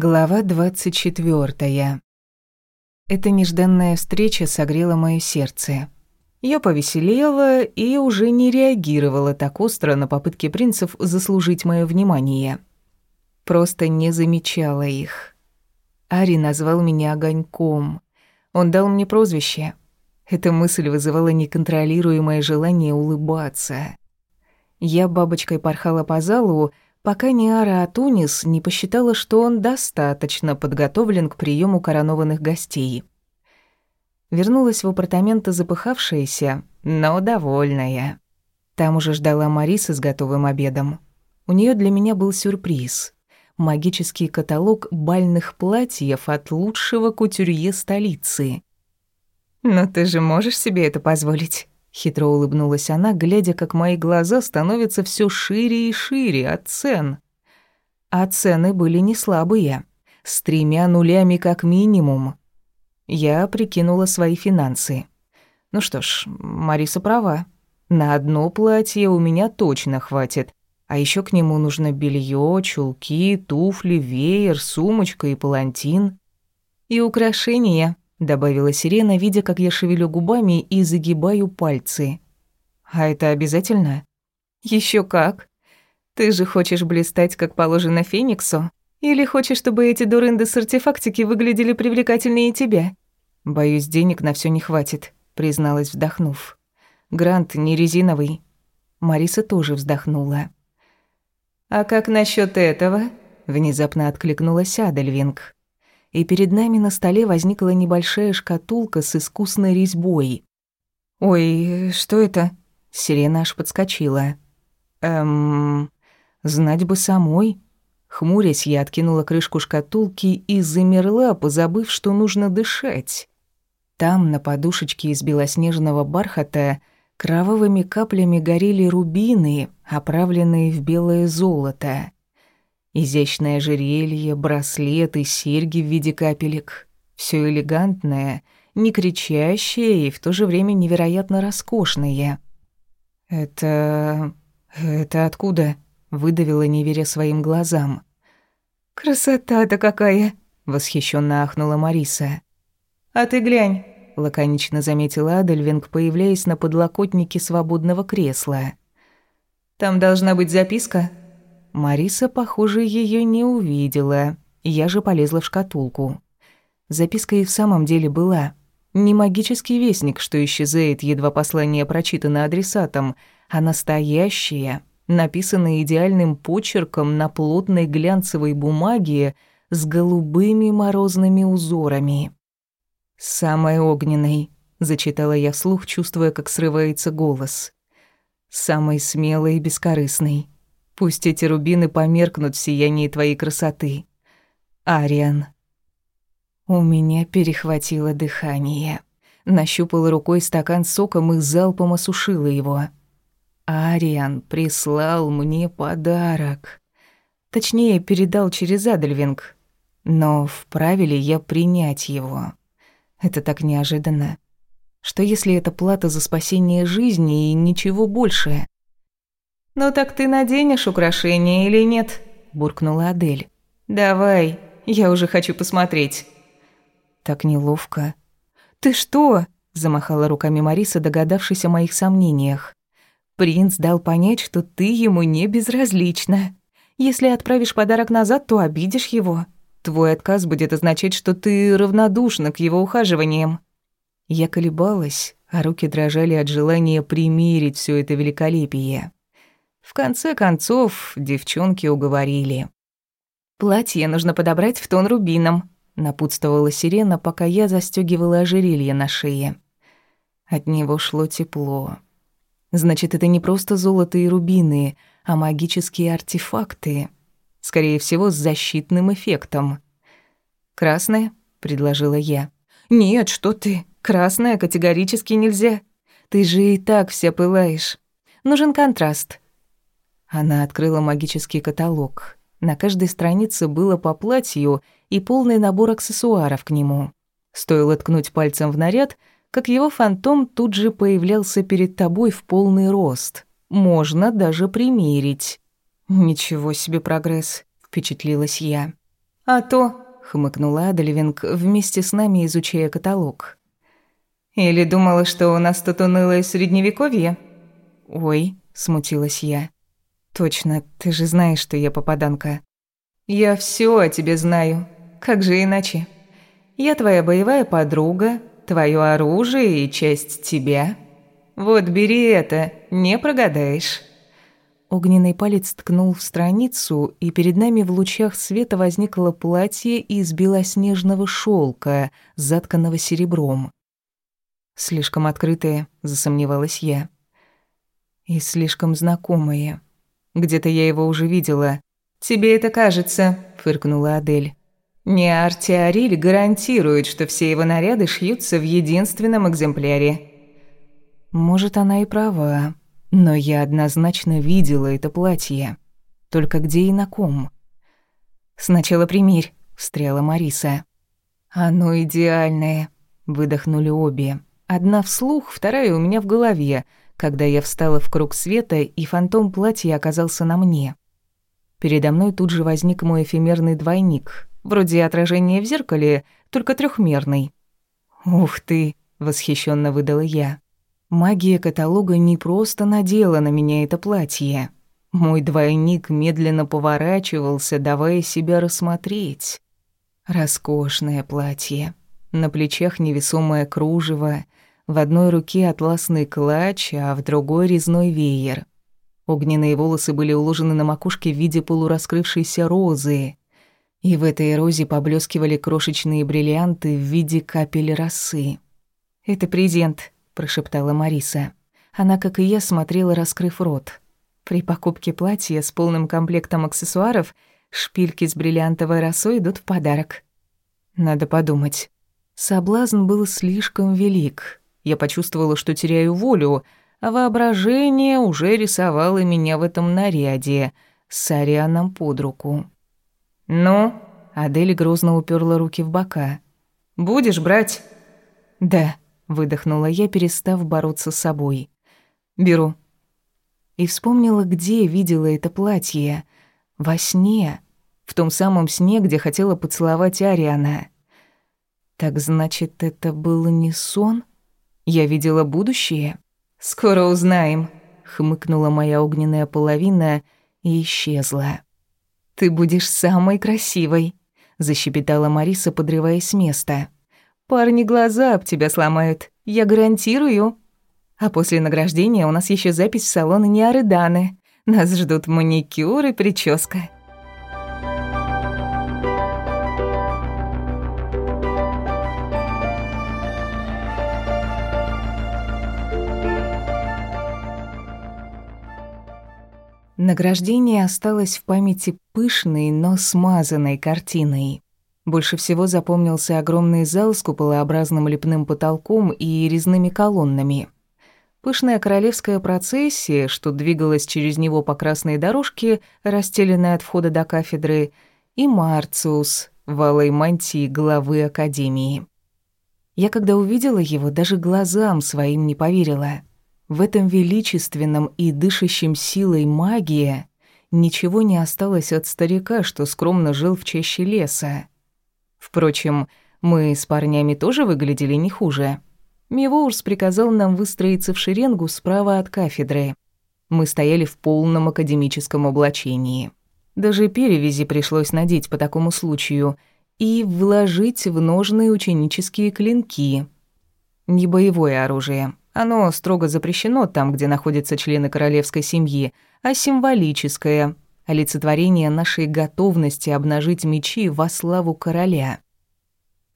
Глава 24. Эта нежданная встреча согрела моё сердце. Я повеселела и уже не реагировала так остро на попытки принцев заслужить моё внимание. Просто не замечала их. Ари назвал меня огоньком. Он дал мне прозвище. Эта мысль вызывала неконтролируемое желание улыбаться. Я бабочкой порхала по залу, пока Ниара Атунис не посчитала, что он достаточно подготовлен к приему коронованных гостей. Вернулась в апартаменты запыхавшаяся, но довольная. Там уже ждала Мариса с готовым обедом. У нее для меня был сюрприз. Магический каталог бальных платьев от лучшего кутюрье столицы. «Но ты же можешь себе это позволить?» Хитро улыбнулась она, глядя, как мои глаза становятся все шире и шире от цен. А цены были не слабые, с тремя нулями как минимум. Я прикинула свои финансы. Ну что ж, Мариса права. На одно платье у меня точно хватит. А еще к нему нужно белье, чулки, туфли, веер, сумочка и палантин. И украшения, добавила Сирена, видя, как я шевелю губами и загибаю пальцы. А это обязательно? Еще как. Ты же хочешь блистать, как положено Фениксу? Или хочешь, чтобы эти дурынды с артефактики выглядели привлекательнее тебя? Боюсь, денег на все не хватит, призналась, вздохнув. Грант не резиновый. Мариса тоже вздохнула. А как насчет этого? Внезапно откликнулась Адельвинг и перед нами на столе возникла небольшая шкатулка с искусной резьбой. «Ой, что это?» Сирена аж подскочила. «Эм... Знать бы самой». Хмурясь, я откинула крышку шкатулки и замерла, позабыв, что нужно дышать. Там, на подушечке из белоснежного бархата, кровавыми каплями горели рубины, оправленные в белое золото. Изящное ожерелье, браслеты, серьги в виде капелек. Все элегантное, не кричащее и в то же время невероятно роскошное. «Это... это откуда?» — выдавила, не веря своим глазам. «Красота-то какая!» — восхищенно ахнула Мариса. «А ты глянь!» — лаконично заметила Адельвинг, появляясь на подлокотнике свободного кресла. «Там должна быть записка?» Мариса, похоже, ее не увидела. Я же полезла в шкатулку. Записка и в самом деле была. Не магический вестник, что исчезает, едва послание прочитано адресатом, а настоящее, написанное идеальным почерком на плотной глянцевой бумаге с голубыми морозными узорами. «Самой огненной», — зачитала я вслух, чувствуя, как срывается голос. «Самой смелой и бескорыстной». Пусть эти рубины померкнут в сиянии твоей красоты. Ариан. У меня перехватило дыхание. Нащупала рукой стакан соком и залпом осушила его. Ариан прислал мне подарок. Точнее, передал через Адельвинг. Но вправе ли я принять его? Это так неожиданно. Что если это плата за спасение жизни и ничего больше? «Ну так ты наденешь украшение или нет?» – буркнула Адель. «Давай, я уже хочу посмотреть». Так неловко. «Ты что?» – замахала руками Мариса, догадавшись о моих сомнениях. «Принц дал понять, что ты ему не безразлична. Если отправишь подарок назад, то обидишь его. Твой отказ будет означать, что ты равнодушна к его ухаживаниям». Я колебалась, а руки дрожали от желания примерить все это великолепие. В конце концов, девчонки уговорили. «Платье нужно подобрать в тон рубином», — напутствовала Сирена, пока я застёгивала ожерелье на шее. От него шло тепло. Значит, это не просто золото и рубины, а магические артефакты. Скорее всего, с защитным эффектом. «Красное?» — предложила я. «Нет, что ты. Красное категорически нельзя. Ты же и так вся пылаешь. Нужен контраст. Она открыла магический каталог. На каждой странице было по платью и полный набор аксессуаров к нему. Стоило ткнуть пальцем в наряд, как его фантом тут же появлялся перед тобой в полный рост. Можно даже примерить. «Ничего себе прогресс», — впечатлилась я. «А то», — хмыкнула Адельвинг, вместе с нами изучая каталог. «Или думала, что у нас тут унылое средневековье?» «Ой», — смутилась я. «Точно, ты же знаешь, что я попаданка». «Я все о тебе знаю. Как же иначе? Я твоя боевая подруга, твое оружие и часть тебя. Вот бери это, не прогадаешь». Огненный палец ткнул в страницу, и перед нами в лучах света возникло платье из белоснежного шелка, затканного серебром. «Слишком открытое», — засомневалась я. «И слишком знакомое. Где-то я его уже видела». «Тебе это кажется», — фыркнула Адель. «Не Артиариль гарантирует, что все его наряды шьются в единственном экземпляре». «Может, она и права», но я однозначно видела это платье. Только где и на ком? «Сначала примерь», — встряла Мариса. «Оно идеальное», — выдохнули обе. Одна вслух, вторая у меня в голове, когда я встала в круг света, и фантом платья оказался на мне. Передо мной тут же возник мой эфемерный двойник, вроде отражения в зеркале, только трехмерный. «Ух ты!» — восхищенно выдала я. Магия каталога не просто надела на меня это платье. Мой двойник медленно поворачивался, давая себя рассмотреть. Роскошное платье. На плечах невесомое кружево, в одной руке атласный клатч, а в другой резной веер. Огненные волосы были уложены на макушке в виде полураскрывшейся розы, и в этой розе поблескивали крошечные бриллианты в виде капель росы. «Это презент», прошептала Мариса. Она, как и я, смотрела, раскрыв рот. При покупке платья с полным комплектом аксессуаров шпильки с бриллиантовой росой идут в подарок. Надо подумать. Соблазн был слишком велик. Я почувствовала, что теряю волю, а воображение уже рисовало меня в этом наряде с Арианом под руку. «Ну?» — Адель грозно уперла руки в бока. «Будешь брать?» «Да», выдохнула я, перестав бороться с собой. Беру. И вспомнила, где видела это платье. Во сне. В том самом сне, где хотела поцеловать Ариана. Так значит, это был не сон? Я видела будущее? Скоро узнаем, хмыкнула моя огненная половина и исчезла. Ты будешь самой красивой, защебетала Мариса, подрываясь с места. Парни глаза об тебя сломают, я гарантирую. А после награждения у нас еще запись в салон Неорыданы. Нас ждут маникюр и прическа. Награждение осталось в памяти пышной, но смазанной картиной. Больше всего запомнился огромный зал с куполообразным лепным потолком и резными колоннами. Пышная королевская процессия, что двигалась через него по красной дорожке, расстеленной от входа до кафедры, и Марциус в алой мантии главы Академии. Я, когда увидела его, даже глазам своим не поверила. В этом величественном и дышащем силой магии ничего не осталось от старика, что скромно жил в чаще леса. Впрочем, мы с парнями тоже выглядели не хуже. Мивоурс приказал нам выстроиться в шеренгу справа от кафедры. Мы стояли в полном академическом облачении. Даже перевязи пришлось надеть по такому случаю и вложить в ножные ученические клинки. Не боевое оружие. Оно строго запрещено там, где находятся члены королевской семьи, а символическое — олицетворение нашей готовности обнажить мечи во славу короля.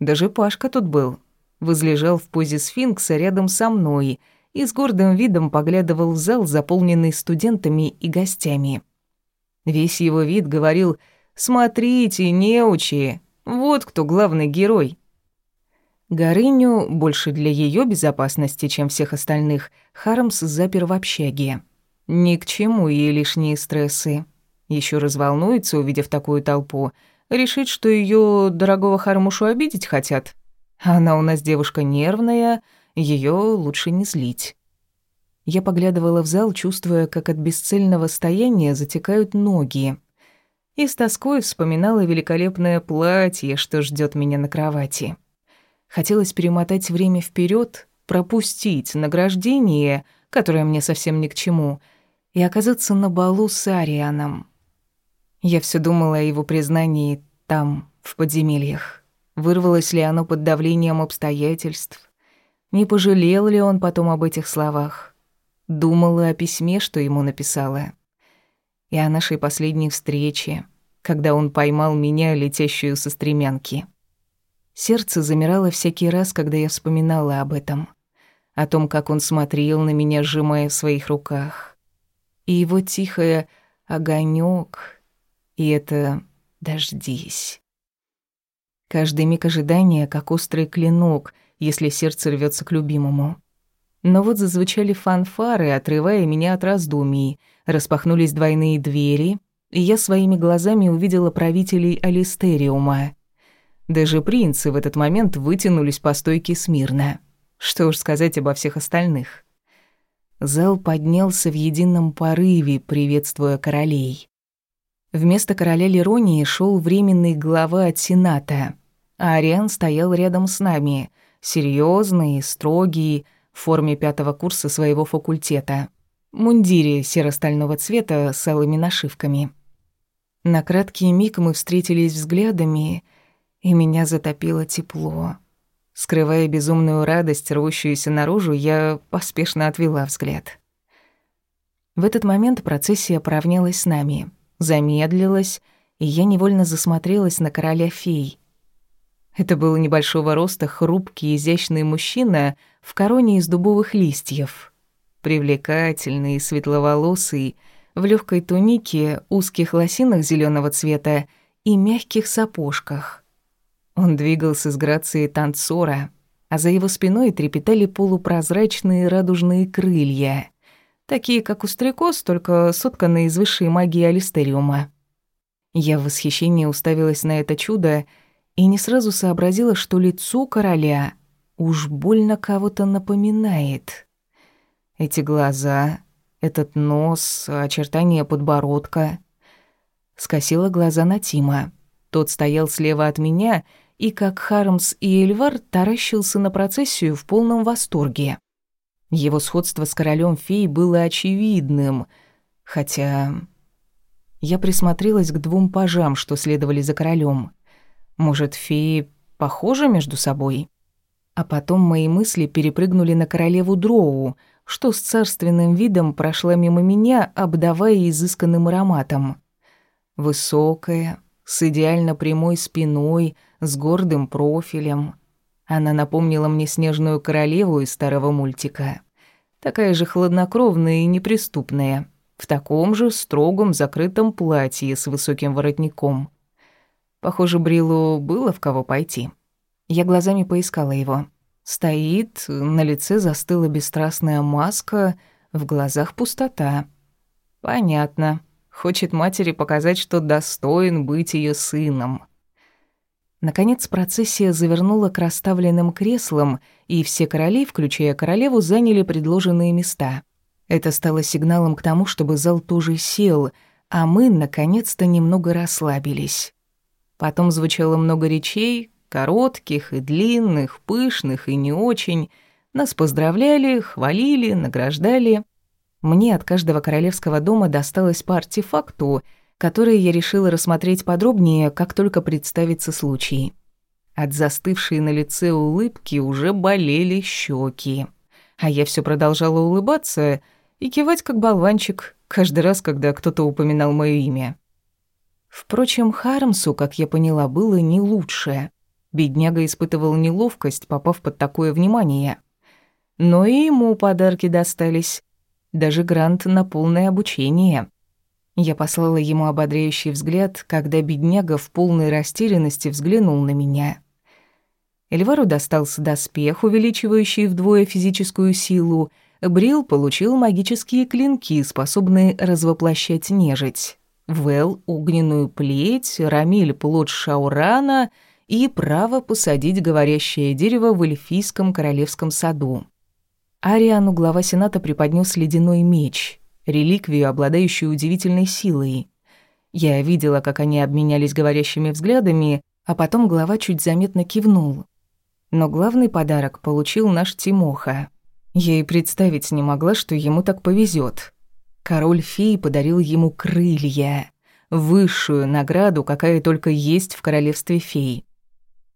Даже Пашка тут был. Возлежал в позе сфинкса рядом со мной и с гордым видом поглядывал в зал, заполненный студентами и гостями. Весь его вид говорил «Смотрите, неучи, вот кто главный герой». Горыню, больше для ее безопасности, чем всех остальных, Хармс запер в общаге. Ни к чему ей лишние стрессы. Еще разволнуется, увидев такую толпу, решит, что ее дорогого Хармушу обидеть хотят. Она у нас девушка нервная, ее лучше не злить. Я поглядывала в зал, чувствуя, как от бесцельного стояния затекают ноги. и с тоской вспоминала великолепное платье, что ждет меня на кровати. Хотелось перемотать время вперед, пропустить награждение, которое мне совсем ни к чему, и оказаться на балу с Арианом. Я все думала о его признании там, в подземельях. Вырвалось ли оно под давлением обстоятельств? Не пожалел ли он потом об этих словах? Думала о письме, что ему написала. И о нашей последней встрече, когда он поймал меня, летящую со стремянки. Сердце замирало всякий раз, когда я вспоминала об этом. О том, как он смотрел на меня, сжимая в своих руках. И его тихое огонек, и это «дождись». Каждый миг ожидания, как острый клинок, если сердце рвется к любимому. Но вот зазвучали фанфары, отрывая меня от раздумий. Распахнулись двойные двери, и я своими глазами увидела правителей Алистериума. Даже принцы в этот момент вытянулись по стойке смирно. Что уж сказать обо всех остальных. Зал поднялся в едином порыве, приветствуя королей. Вместо короля Леронии шел временный глава от Сената, а Ариан стоял рядом с нами, серьезный, строгий, в форме пятого курса своего факультета, мундире серо-стального цвета с алыми нашивками. На краткий миг мы встретились взглядами, и меня затопило тепло. Скрывая безумную радость, рвущуюся наружу, я поспешно отвела взгляд. В этот момент процессия поравнялась с нами, замедлилась, и я невольно засмотрелась на короля фей. Это был небольшого роста хрупкий, изящный мужчина в короне из дубовых листьев. Привлекательный, светловолосый, в легкой тунике, узких лосинах зеленого цвета и мягких сапожках. Он двигался с грацией танцора, а за его спиной трепетали полупрозрачные радужные крылья, такие как у стрекоз, только сотканные из высшей магии Алистериума. Я в восхищении уставилась на это чудо и не сразу сообразила, что лицо короля уж больно кого-то напоминает. Эти глаза, этот нос, очертания подбородка. Скосила глаза на Тима. Тот стоял слева от меня и, как Хармс и Эльвар, таращился на процессию в полном восторге. Его сходство с королем фей было очевидным, хотя... Я присмотрелась к двум пажам, что следовали за королем. Может, феи похожи между собой? А потом мои мысли перепрыгнули на королеву Дроу, что с царственным видом прошла мимо меня, обдавая изысканным ароматом. Высокая, с идеально прямой спиной, с гордым профилем. Она напомнила мне снежную королеву из старого мультика. Такая же хладнокровная и неприступная, в таком же строгом закрытом платье с высоким воротником. Похоже, Брилу было в кого пойти. Я глазами поискала его. Стоит, на лице застыла бесстрастная маска, в глазах пустота. Понятно. Хочет матери показать, что достоин быть ее сыном. Наконец процессия завернула к расставленным креслам, и все короли, включая королеву, заняли предложенные места. Это стало сигналом к тому, чтобы зал тоже сел, а мы, наконец-то, немного расслабились. Потом звучало много речей, Коротких и длинных, пышных и не очень. Нас поздравляли, хвалили, награждали. Мне от каждого королевского дома досталось по артефакту, которые я решила рассмотреть подробнее, как только представится случай. От застывшей на лице улыбки уже болели щеки. А я все продолжала улыбаться и кивать как болванчик каждый раз, когда кто-то упоминал мое имя. Впрочем, Хармсу, как я поняла, было не лучше. Бедняга испытывал неловкость, попав под такое внимание. Но и ему подарки достались. Даже грант на полное обучение. Я послала ему ободряющий взгляд, когда бедняга в полной растерянности взглянул на меня. Эльвару достался доспех, увеличивающий вдвое физическую силу. Брил получил магические клинки, способные развоплощать нежить. Вэл — огненную плеть, Рамиль — плод Шаурана — и право посадить говорящее дерево в эльфийском королевском саду. Ариану глава Сената преподнес ледяной меч, реликвию, обладающую удивительной силой. Я видела, как они обменялись говорящими взглядами, а потом глава чуть заметно кивнул. Но главный подарок получил наш Тимоха. Я и представить не могла, что ему так повезет. Король фей подарил ему крылья, высшую награду, какая только есть в королевстве фей.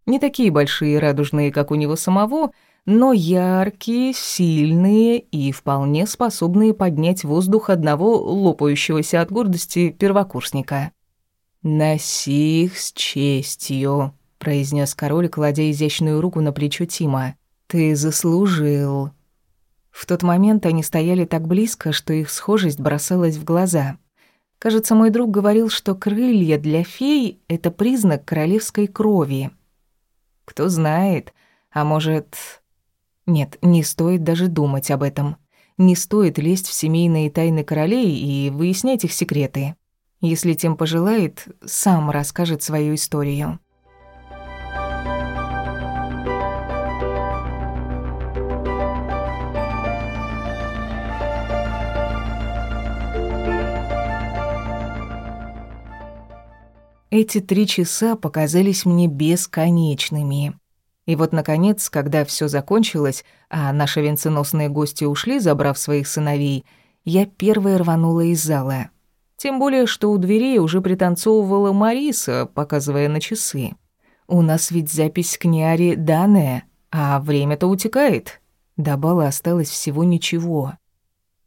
Не такие большие и радужные, как у него самого, но яркие, сильные и вполне способные поднять воздух одного лопающегося от гордости первокурсника. «Носи их с честью», — произнес король, кладя изящную руку на плечо Тима. «Ты заслужил». В тот момент они стояли так близко, что их схожесть бросалась в глаза. Кажется, мой друг говорил, что крылья для фей — это признак королевской крови. Кто знает, а может... Нет, не стоит даже думать об этом. Не стоит лезть в семейные тайны королей и выяснять их секреты. Если тем пожелает, сам расскажет свою историю. Эти три часа показались мне бесконечными. И вот, наконец, когда все закончилось, а наши венценосные гости ушли, забрав своих сыновей, я первая рванула из зала. Тем более, что у дверей уже пританцовывала Мариса, показывая на часы. «У нас ведь запись к Ниаре данная, а время-то утекает. До бала осталось всего ничего».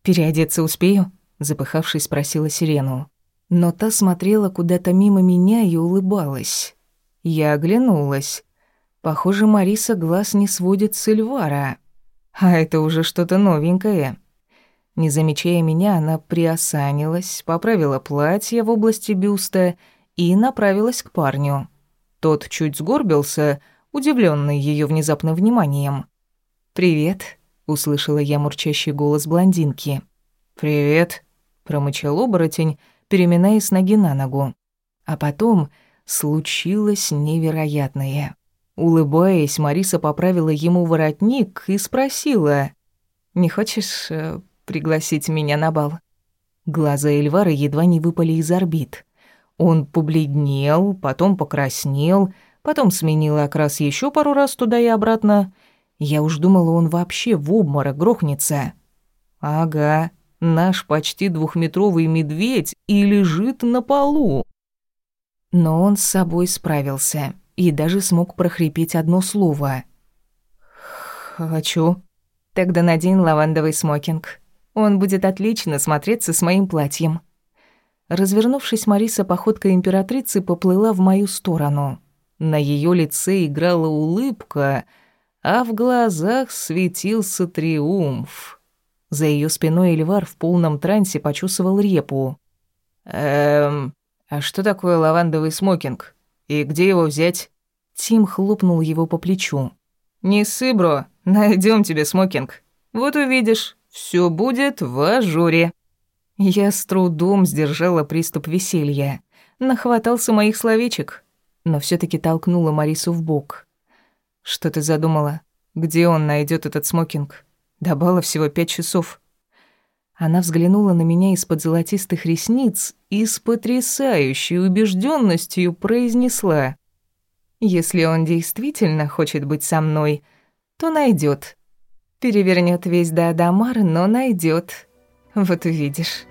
«Переодеться успею?» — запыхавшись, спросила Сирену. Но та смотрела куда-то мимо меня и улыбалась. Я оглянулась. Похоже, Мариса глаз не сводит с Эльвара. А это уже что-то новенькое. Не замечая меня, она приосанилась, поправила платье в области бюста и направилась к парню. Тот чуть сгорбился, удивленный ее внезапным вниманием. «Привет», — услышала я мурчащий голос блондинки. «Привет», — промычал оборотень, переминаясь ноги на ногу. А потом случилось невероятное. Улыбаясь, Мариса поправила ему воротник и спросила, «Не хочешь э, пригласить меня на бал?» Глаза Эльвара едва не выпали из орбит. Он побледнел, потом покраснел, потом сменил окрас еще пару раз туда и обратно. Я уж думала, он вообще в обморок грохнется. «Ага, наш почти двухметровый медведь и лежит на полу». Но он с собой справился и даже смог прохрипеть одно слово. «Хочу». «Тогда надень лавандовый смокинг. Он будет отлично смотреться с моим платьем». Развернувшись, Мариса походкой императрицы поплыла в мою сторону. На ее лице играла улыбка, а в глазах светился триумф. За ее спиной Эльвар в полном трансе почувствовал репу. «Эм, а что такое лавандовый смокинг?» «И где его взять?» Тим хлопнул его по плечу. «Не ссы, бро, найдём тебе смокинг. Вот увидишь, всё будет в ажуре». Я с трудом сдержала приступ веселья. Нахватался моих словечек, но всё-таки толкнула Марису в бок. «Что ты задумала? Где он найдёт этот смокинг? До бала всего пять часов». Она взглянула на меня из-под золотистых ресниц и с потрясающей убежденностью произнесла. «Если он действительно хочет быть со мной, то найдет. Перевернет весь до Адамар, но найдет. Вот увидишь».